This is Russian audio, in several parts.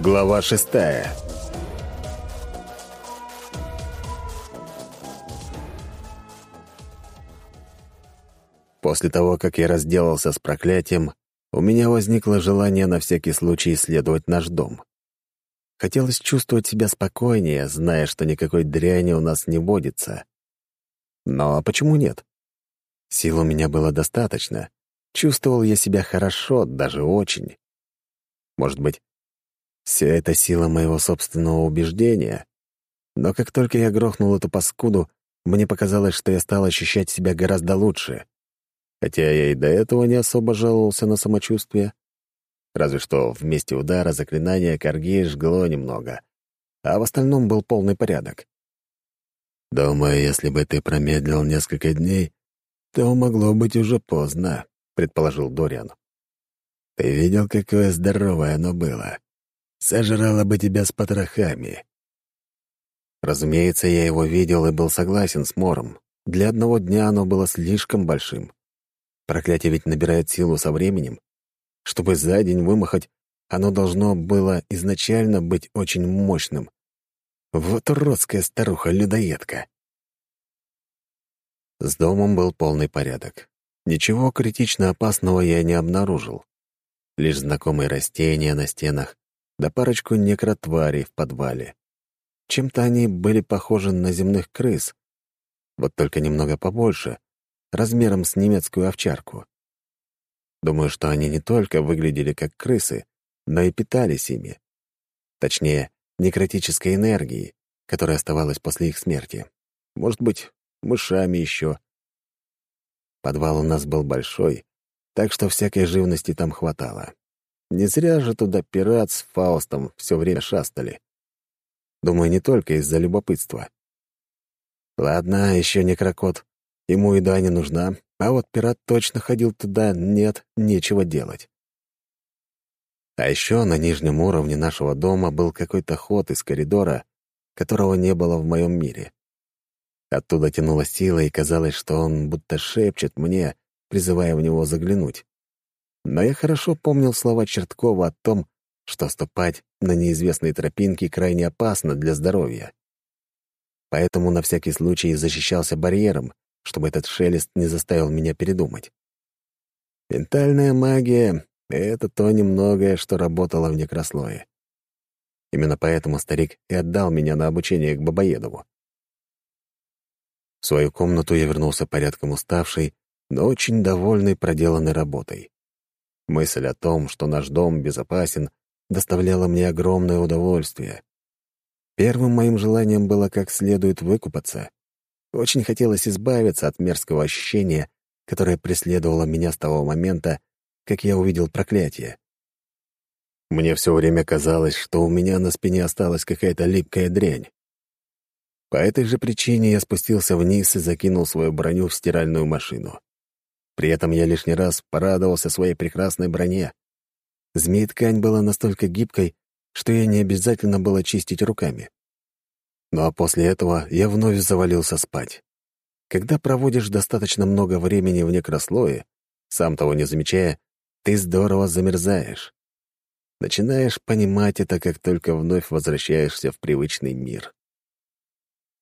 Глава шестая. После того, как я разделался с проклятием, у меня возникло желание на всякий случай исследовать наш дом. Хотелось чувствовать себя спокойнее, зная, что никакой дряни у нас не водится. Но почему нет? Сил у меня было достаточно. Чувствовал я себя хорошо, даже очень. Может быть, все это сила моего собственного убеждения. Но как только я грохнул эту паскуду, мне показалось, что я стал ощущать себя гораздо лучше. Хотя я и до этого не особо жаловался на самочувствие. Разве что в месте удара заклинания корги жгло немного, а в остальном был полный порядок. «Думаю, если бы ты промедлил несколько дней, то могло быть уже поздно», — предположил Дориан. «Ты видел, какое здоровое оно было? Сожрало бы тебя с потрохами». Разумеется, я его видел и был согласен с Мором. Для одного дня оно было слишком большим. Проклятие ведь набирает силу со временем. Чтобы за день вымахать, оно должно было изначально быть очень мощным. Вот уродская старуха-людоедка. С домом был полный порядок. Ничего критично опасного я не обнаружил. Лишь знакомые растения на стенах, да парочку некротварей в подвале. Чем-то они были похожи на земных крыс, вот только немного побольше, размером с немецкую овчарку. Думаю, что они не только выглядели как крысы, но и питались ими. Точнее, некротической энергией, которая оставалась после их смерти. Может быть, мышами еще. Подвал у нас был большой, так что всякой живности там хватало. Не зря же туда пират с Фаустом все время шастали. Думаю, не только из-за любопытства. Ладно, еще не крокот. Ему еда не нужна, а вот пират точно ходил туда, нет, нечего делать. А еще на нижнем уровне нашего дома был какой-то ход из коридора, которого не было в моем мире. Оттуда тянула сила, и казалось, что он будто шепчет мне, призывая в него заглянуть. Но я хорошо помнил слова Черткова о том, что ступать на неизвестные тропинки крайне опасно для здоровья. Поэтому на всякий случай защищался барьером, чтобы этот шелест не заставил меня передумать. Ментальная магия — это то немногое, что работало в некрослое. Именно поэтому старик и отдал меня на обучение к Бабоедову. В свою комнату я вернулся порядком уставший, но очень довольный проделанной работой. Мысль о том, что наш дом безопасен, доставляла мне огромное удовольствие. Первым моим желанием было как следует выкупаться. Очень хотелось избавиться от мерзкого ощущения, которое преследовало меня с того момента, как я увидел проклятие. Мне все время казалось, что у меня на спине осталась какая-то липкая дрянь. По этой же причине я спустился вниз и закинул свою броню в стиральную машину. При этом я лишний раз порадовался своей прекрасной броне. Змеи-ткань была настолько гибкой, что я не обязательно было чистить руками. Ну а после этого я вновь завалился спать. Когда проводишь достаточно много времени в некрослое, сам того не замечая, ты здорово замерзаешь. Начинаешь понимать это, как только вновь возвращаешься в привычный мир.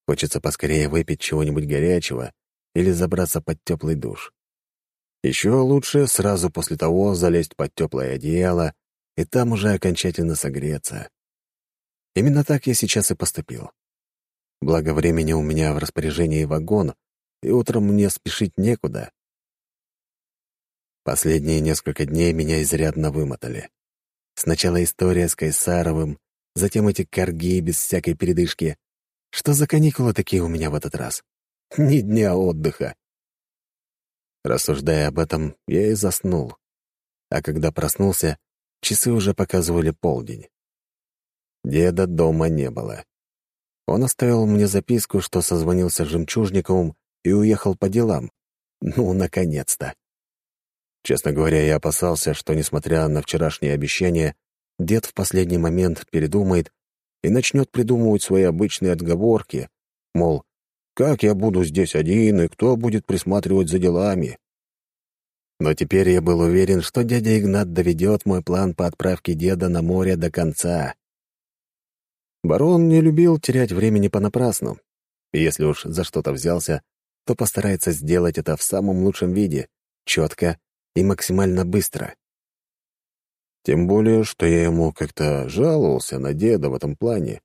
Хочется поскорее выпить чего-нибудь горячего или забраться под теплый душ. Еще лучше сразу после того залезть под теплое одеяло и там уже окончательно согреться. Именно так я сейчас и поступил. Благо времени у меня в распоряжении вагон, и утром мне спешить некуда. Последние несколько дней меня изрядно вымотали. Сначала история с Кайсаровым, затем эти корги без всякой передышки. Что за каникулы такие у меня в этот раз? Ни дня отдыха. Рассуждая об этом, я и заснул. А когда проснулся, часы уже показывали полдень. Деда дома не было. Он оставил мне записку, что созвонился с Жемчужниковым и уехал по делам. Ну, наконец-то. Честно говоря, я опасался, что, несмотря на вчерашнее обещание, дед в последний момент передумает и начнет придумывать свои обычные отговорки, мол, как я буду здесь один и кто будет присматривать за делами. Но теперь я был уверен, что дядя Игнат доведет мой план по отправке деда на море до конца, Барон не любил терять времени понапрасну, если уж за что-то взялся, то постарается сделать это в самом лучшем виде, четко и максимально быстро. Тем более, что я ему как-то жаловался на деда в этом плане,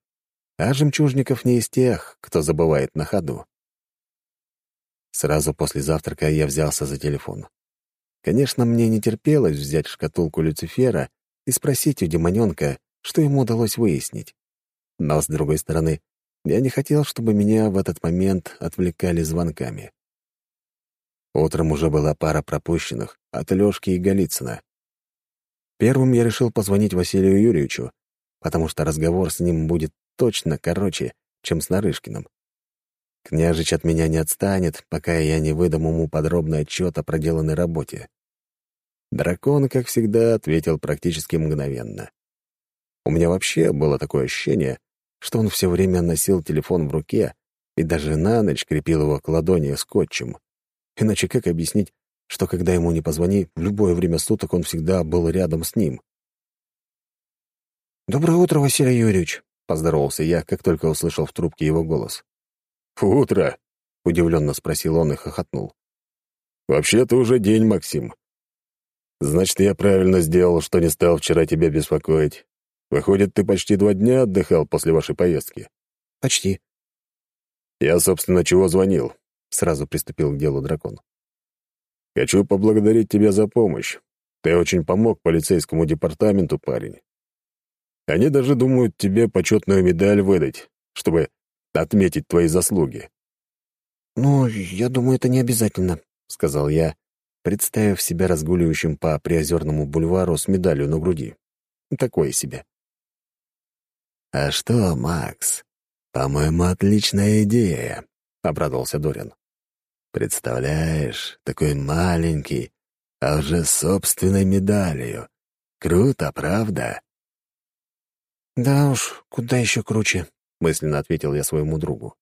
а Жемчужников не из тех, кто забывает на ходу. Сразу после завтрака я взялся за телефон. Конечно, мне не терпелось взять шкатулку Люцифера и спросить у демоненка, что ему удалось выяснить. Но, с другой стороны, я не хотел, чтобы меня в этот момент отвлекали звонками. Утром уже была пара пропущенных от Лёшки и Голицына. Первым я решил позвонить Василию Юрьевичу, потому что разговор с ним будет точно короче, чем с Нарышкиным. Княжич от меня не отстанет, пока я не выдам ему подробный отчет о проделанной работе. Дракон, как всегда, ответил практически мгновенно. У меня вообще было такое ощущение, что он все время носил телефон в руке и даже на ночь крепил его к ладони скотчем. Иначе как объяснить, что когда ему не позвони, в любое время суток он всегда был рядом с ним? «Доброе утро, Василий Юрьевич», — поздоровался я, как только услышал в трубке его голос. «Утро!» — удивленно спросил он и хохотнул. «Вообще-то уже день, Максим. Значит, я правильно сделал, что не стал вчера тебя беспокоить. Выходит, ты почти два дня отдыхал после вашей поездки?» «Почти». «Я, собственно, чего звонил?» — сразу приступил к делу дракон. «Хочу поблагодарить тебя за помощь. Ты очень помог полицейскому департаменту, парень. Они даже думают тебе почетную медаль выдать, чтобы отметить твои заслуги». «Ну, я думаю, это не обязательно», — сказал я, представив себя разгуливающим по Приозерному бульвару с медалью на груди. Такое себе. «А что, Макс? По-моему, отличная идея», — обрадовался Дорин. «Представляешь, такой маленький, а уже с собственной медалью. Круто, правда?» «Да уж, куда еще круче», мысленно ответил я своему другу.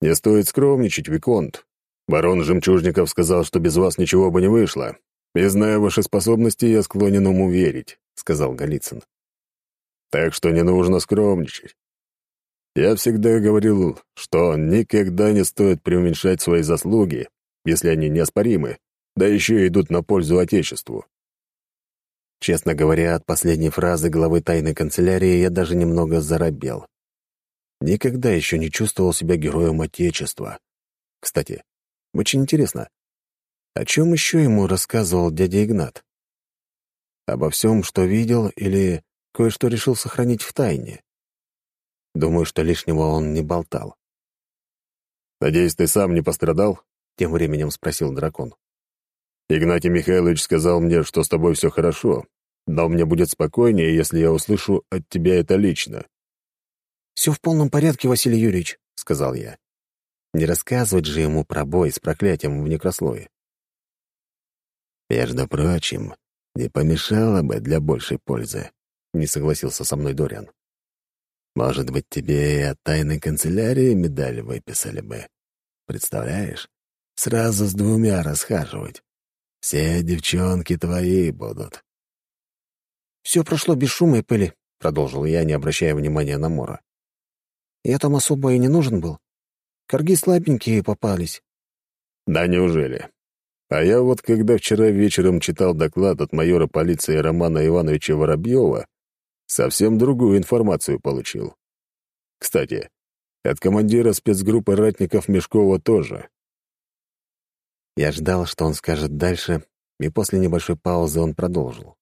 «Не стоит скромничать, Виконт. Барон Жемчужников сказал, что без вас ничего бы не вышло. И, зная ваши способности, я склонен ему верить», — сказал Голицын. «Так что не нужно скромничать. Я всегда говорил, что никогда не стоит преуменьшать свои заслуги, если они неоспоримы, да еще идут на пользу Отечеству. Честно говоря, от последней фразы главы тайной канцелярии я даже немного заробел. Никогда еще не чувствовал себя героем Отечества. Кстати, очень интересно, о чем еще ему рассказывал дядя Игнат? Обо всем, что видел, или кое-что решил сохранить в тайне? Думаю, что лишнего он не болтал. «Надеюсь, ты сам не пострадал?» — тем временем спросил дракон. Игнатий Михайлович сказал мне, что с тобой все хорошо, но мне будет спокойнее, если я услышу от тебя это лично». «Все в полном порядке, Василий Юрьевич», — сказал я. Не рассказывать же ему про бой с проклятием в некрослое. «Между прочим, не помешало бы для большей пользы», — не согласился со мной Дориан. «Может быть, тебе и от тайной канцелярии медаль выписали бы. Представляешь? Сразу с двумя расхаживать. Все девчонки твои будут». «Все прошло без шума и пыли», — продолжил я, не обращая внимания на Мора. «Я там особо и не нужен был. Корги слабенькие попались». «Да неужели? А я вот, когда вчера вечером читал доклад от майора полиции Романа Ивановича Воробьева, совсем другую информацию получил. Кстати, от командира спецгруппы ратников Мешкова тоже. Я ждал, что он скажет дальше, и после небольшой паузы он продолжил.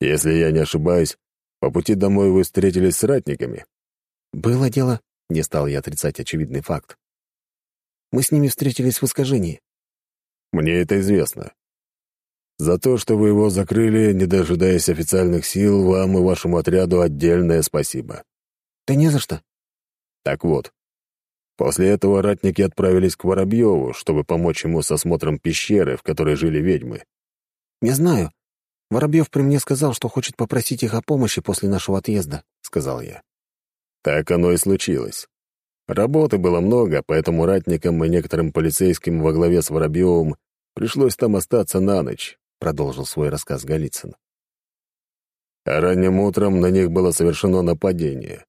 «Если я не ошибаюсь, по пути домой вы встретились с ратниками?» «Было дело», — не стал я отрицать очевидный факт. «Мы с ними встретились в искажении». «Мне это известно. За то, что вы его закрыли, не дожидаясь официальных сил, вам и вашему отряду отдельное спасибо». «Да не за что». «Так вот, После этого ратники отправились к Воробьеву, чтобы помочь ему с осмотром пещеры, в которой жили ведьмы. «Я знаю. Воробьев при мне сказал, что хочет попросить их о помощи после нашего отъезда», — сказал я. Так оно и случилось. Работы было много, поэтому ратникам и некоторым полицейским во главе с Воробьевым пришлось там остаться на ночь, — продолжил свой рассказ Голицын. а ранним утром на них было совершено нападение.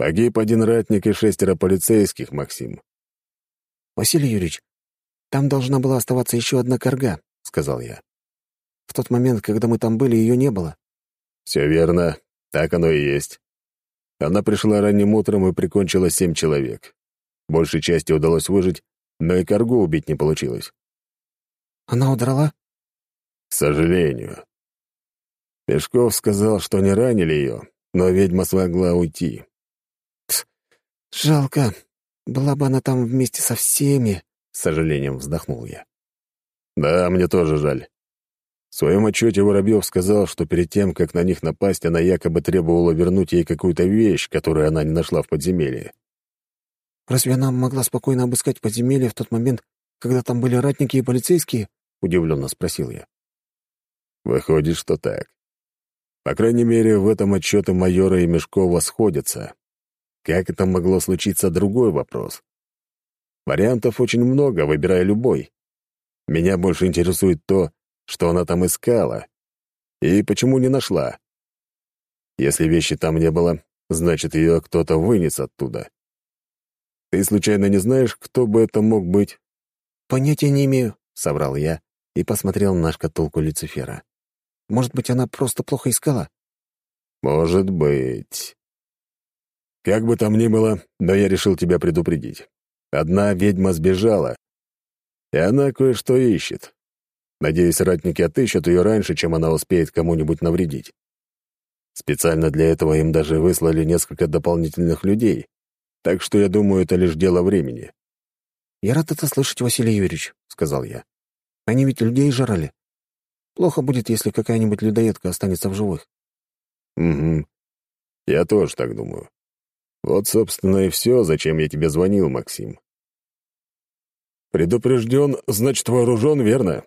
Погиб один ратник и шестеро полицейских, Максим. «Василий Юрьевич, там должна была оставаться еще одна корга», — сказал я. «В тот момент, когда мы там были, ее не было». «Все верно, так оно и есть. Она пришла ранним утром и прикончила семь человек. Большей части удалось выжить, но и коргу убить не получилось. «Она удрала?» «К сожалению. Пешков сказал, что не ранили ее, но ведьма смогла уйти». «Жалко. Была бы она там вместе со всеми», — с сожалением вздохнул я. «Да, мне тоже жаль. В своем отчете Воробьев сказал, что перед тем, как на них напасть, она якобы требовала вернуть ей какую-то вещь, которую она не нашла в подземелье. «Разве она могла спокойно обыскать подземелье в тот момент, когда там были ратники и полицейские?» — удивленно спросил я. «Выходит, что так. По крайней мере, в этом отчеты майора и Мешкова сходятся. Как это могло случиться, другой вопрос. Вариантов очень много, выбирая любой. Меня больше интересует то, что она там искала и почему не нашла. Если вещи там не было, значит, ее кто-то вынес оттуда. Ты случайно не знаешь, кто бы это мог быть? «Понятия не имею», — соврал я и посмотрел на шкатулку Люцифера. «Может быть, она просто плохо искала?» «Может быть». Как бы там ни было, но я решил тебя предупредить. Одна ведьма сбежала, и она кое-что ищет. Надеюсь, ратники отыщут ее раньше, чем она успеет кому-нибудь навредить. Специально для этого им даже выслали несколько дополнительных людей, так что я думаю, это лишь дело времени. «Я рад это слышать, Василий Юрьевич», — сказал я. «Они ведь людей жрали. Плохо будет, если какая-нибудь людоедка останется в живых». «Угу. Я тоже так думаю. Вот, собственно, и все, зачем я тебе звонил, Максим. Предупрежден, значит, вооружен, верно?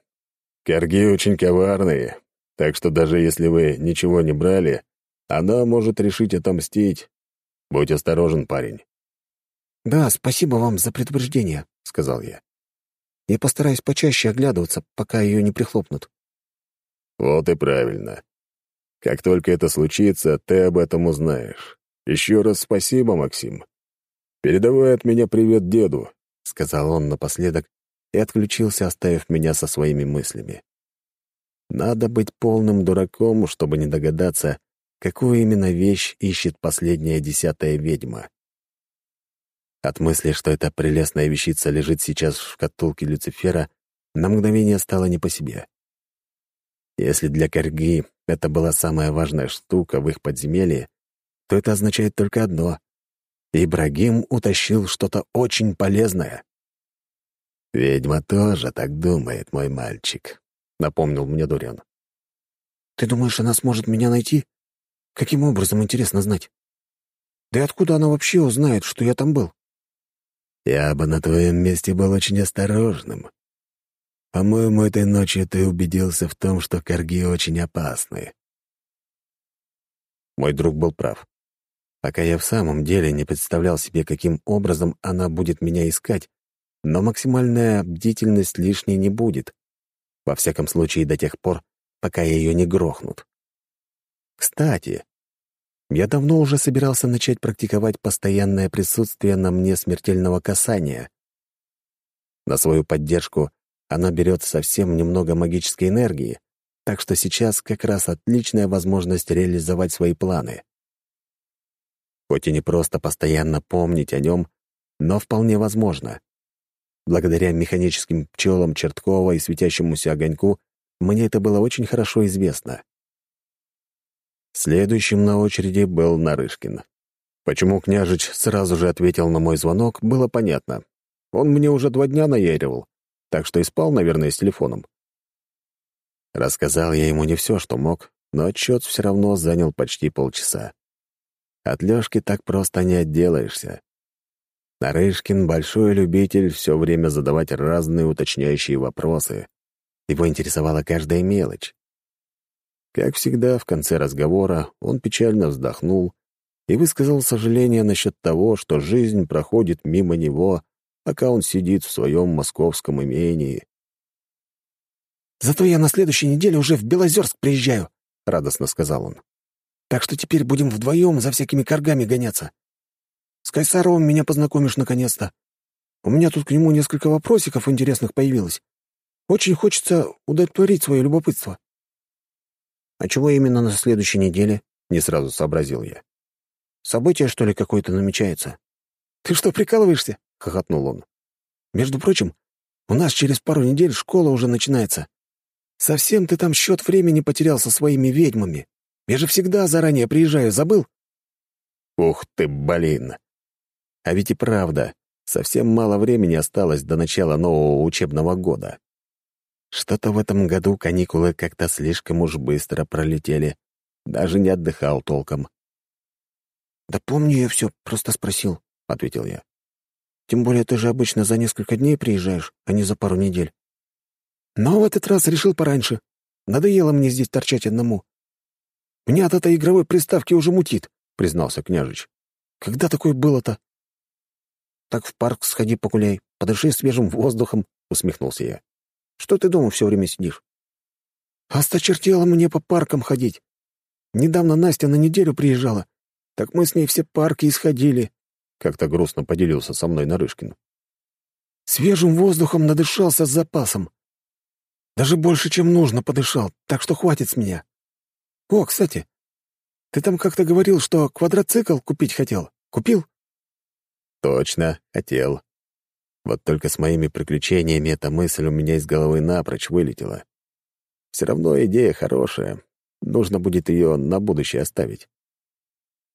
Карги очень коварные, так что даже если вы ничего не брали, она может решить отомстить. Будь осторожен, парень». «Да, спасибо вам за предупреждение», — сказал я. «Я постараюсь почаще оглядываться, пока ее не прихлопнут». «Вот и правильно. Как только это случится, ты об этом узнаешь. Еще раз спасибо, Максим. Передавай от меня привет деду», — сказал он напоследок и отключился, оставив меня со своими мыслями. Надо быть полным дураком, чтобы не догадаться, какую именно вещь ищет последняя десятая ведьма. От мысли, что эта прелестная вещица лежит сейчас в шкатулке Люцифера, на мгновение стало не по себе. Если для Карги это была самая важная штука в их подземелье, то это означает только одно — Ибрагим утащил что-то очень полезное. «Ведьма тоже так думает, мой мальчик», — напомнил мне Дуриан. «Ты думаешь, она сможет меня найти? Каким образом, интересно знать? Да и откуда она вообще узнает, что я там был?» «Я бы на твоем месте был очень осторожным. По-моему, этой ночью ты убедился в том, что корги очень опасны». Мой друг был прав. Пока я в самом деле не представлял себе, каким образом она будет меня искать, но максимальная бдительность лишней не будет. Во всяком случае, до тех пор, пока ее не грохнут. Кстати, я давно уже собирался начать практиковать постоянное присутствие на мне смертельного касания. На свою поддержку она берет совсем немного магической энергии, так что сейчас как раз отличная возможность реализовать свои планы. Хоть и не просто постоянно помнить о нем, но вполне возможно. Благодаря механическим пчелам Черткова и светящемуся огоньку мне это было очень хорошо известно. Следующим на очереди был Нарышкин. Почему княжич сразу же ответил на мой звонок, было понятно. Он мне уже два дня наяривал, так что и спал, наверное, с телефоном. Рассказал я ему не все, что мог, но отчет все равно занял почти полчаса. От Лёшки так просто не отделаешься. Нарышкин — большой любитель все время задавать разные уточняющие вопросы. Его интересовала каждая мелочь. Как всегда, в конце разговора он печально вздохнул и высказал сожаление насчет того, что жизнь проходит мимо него, пока он сидит в своем московском имении. «Зато я на следующей неделе уже в Белозерск приезжаю», — радостно сказал он. «Так что теперь будем вдвоем за всякими коргами гоняться. С Кайсаровым меня познакомишь наконец-то. У меня тут к нему несколько вопросиков интересных появилось. Очень хочется удовлетворить свое любопытство». «А чего именно на следующей неделе?» — не сразу сообразил я. «Событие, что ли, какое-то намечается?» «Ты что, прикалываешься?» — хохотнул он. «Между прочим, у нас через пару недель школа уже начинается. Совсем ты там счет времени потерял со своими ведьмами. Я же всегда заранее приезжаю, забыл?» «Ух ты, блин! А ведь и правда, совсем мало времени осталось до начала нового учебного года. Что-то в этом году каникулы как-то слишком уж быстро пролетели. Даже не отдыхал толком. «Да помню я все, просто спросил», — ответил я. «Тем более ты же обычно за несколько дней приезжаешь, а не за пару недель. Но в этот раз решил пораньше. Надоело мне здесь торчать одному. Меня от этой игровой приставки уже мутит», — признался княжич. «Когда такое было-то?» «Так в парк сходи погуляй, подыши свежим воздухом», — усмехнулся я. «Что ты дома все время сидишь?» «Осточертело мне по паркам ходить. Недавно Настя на неделю приезжала. Так мы с ней все парки исходили», — как-то грустно поделился со мной Нарышкин. «Свежим воздухом надышался с запасом. Даже больше, чем нужно, подышал, так что хватит с меня. О, кстати, ты там как-то говорил, что квадроцикл купить хотел. Купил?» «Точно, хотел. Вот только с моими приключениями эта мысль у меня из головы напрочь вылетела. Все равно идея хорошая. Нужно будет ее на будущее оставить.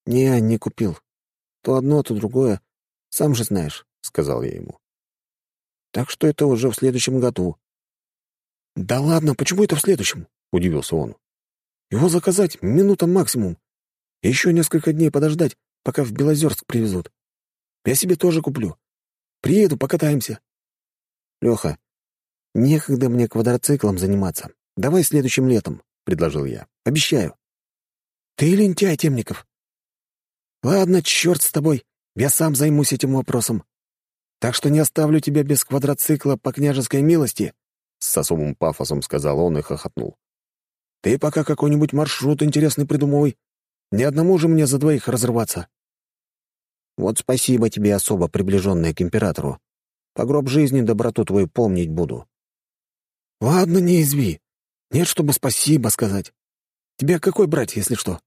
«Не, не купил. То одно, то другое. Сам же знаешь», — сказал я ему. «Так что это уже в следующем году». «Да ладно, почему это в следующем?» — удивился он. «Его заказать минута максимум. еще несколько дней подождать, пока в Белозерск привезут. Я себе тоже куплю. Приеду, покатаемся». «Леха, некогда мне квадроциклом заниматься. Давай следующим летом», — предложил я. «Обещаю». «Ты лентяй, Темников. Ладно, черт с тобой, я сам займусь этим вопросом. Так что не оставлю тебя без квадроцикла по княжеской милости, — с особым пафосом сказал он и хохотнул. Ты пока какой-нибудь маршрут интересный придумывай. Ни одному же мне за двоих разрываться. Вот спасибо тебе, особо приближенная к императору. По гроб жизни доброту твою помнить буду. Ладно, не изви. Нет, чтобы спасибо сказать. Тебе какой брать, если что?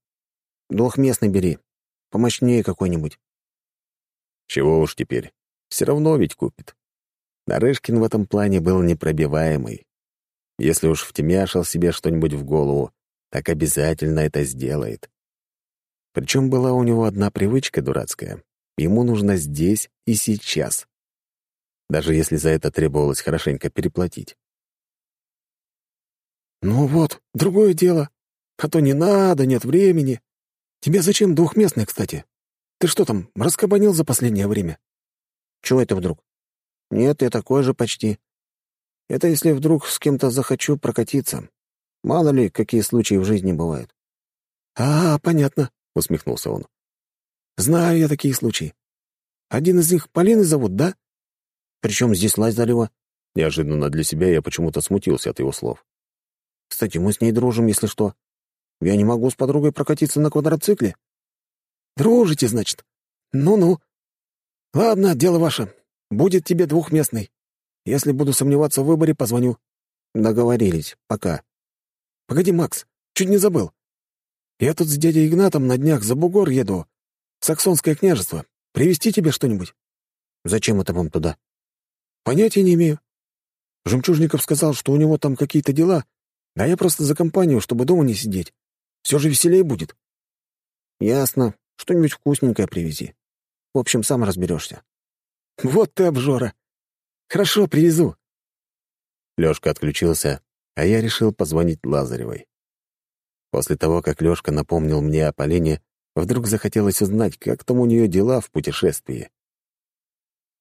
Двухместный бери, Помощнее какой-нибудь». Чего уж теперь. Все равно ведь купит. Нарышкин в этом плане был непробиваемый. Если уж втемяшил себе что-нибудь в голову, так обязательно это сделает. Причем была у него одна привычка дурацкая. Ему нужно здесь и сейчас. Даже если за это требовалось хорошенько переплатить. «Ну вот, другое дело. А то не надо, нет времени», Тебе зачем двухместный, кстати? Ты что там, раскабанил за последнее время? Чего это вдруг? Нет, я такой же почти. Это если вдруг с кем-то захочу прокатиться. Мало ли, какие случаи в жизни бывают. «А, понятно», — усмехнулся он. «Знаю я такие случаи. Один из них Полины зовут, да? Причем здесь Лазарева?» Неожиданно для себя я почему-то смутился от его слов. «Кстати, мы с ней дружим, если что. Я не могу с подругой прокатиться на квадроцикле. Дружите, значит? Ну-ну. Ладно, дело ваше. Будет тебе двухместный. Если буду сомневаться в выборе, позвоню. Договорились. Пока. Погоди, Макс, чуть не забыл. Я тут с дядей Игнатом на днях за бугор еду. Саксонское княжество. Привезти тебе что-нибудь? Зачем это вам туда? Понятия не имею. Жемчужников сказал, что у него там какие-то дела, а я просто за компанию, чтобы дома не сидеть. Все же веселее будет». «Ясно. Что-нибудь вкусненькое привези. В общем, сам разберешься». «Вот ты обжора. Хорошо, привезу». Лёшка отключился, а я решил позвонить Лазаревой. После того, как Лёшка напомнил мне о Полине, вдруг захотелось узнать, как там у нее дела в путешествии.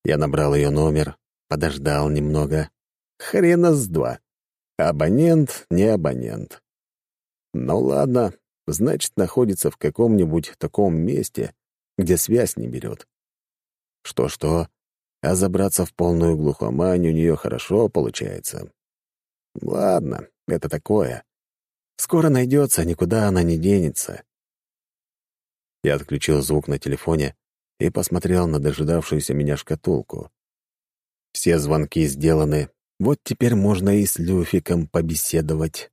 Я набрал ее номер, подождал немного. Хрена с два. Абонент не абонент. Ну ладно, значит, находится в каком-нибудь таком месте, где связь не берет. Что-что, а забраться в полную глухомань у нее хорошо получается. Ладно, это такое. Скоро найдется, никуда она не денется. Я отключил звук на телефоне и посмотрел на дожидавшуюся меня шкатулку. Все звонки сделаны, вот теперь можно и с Люфиком побеседовать.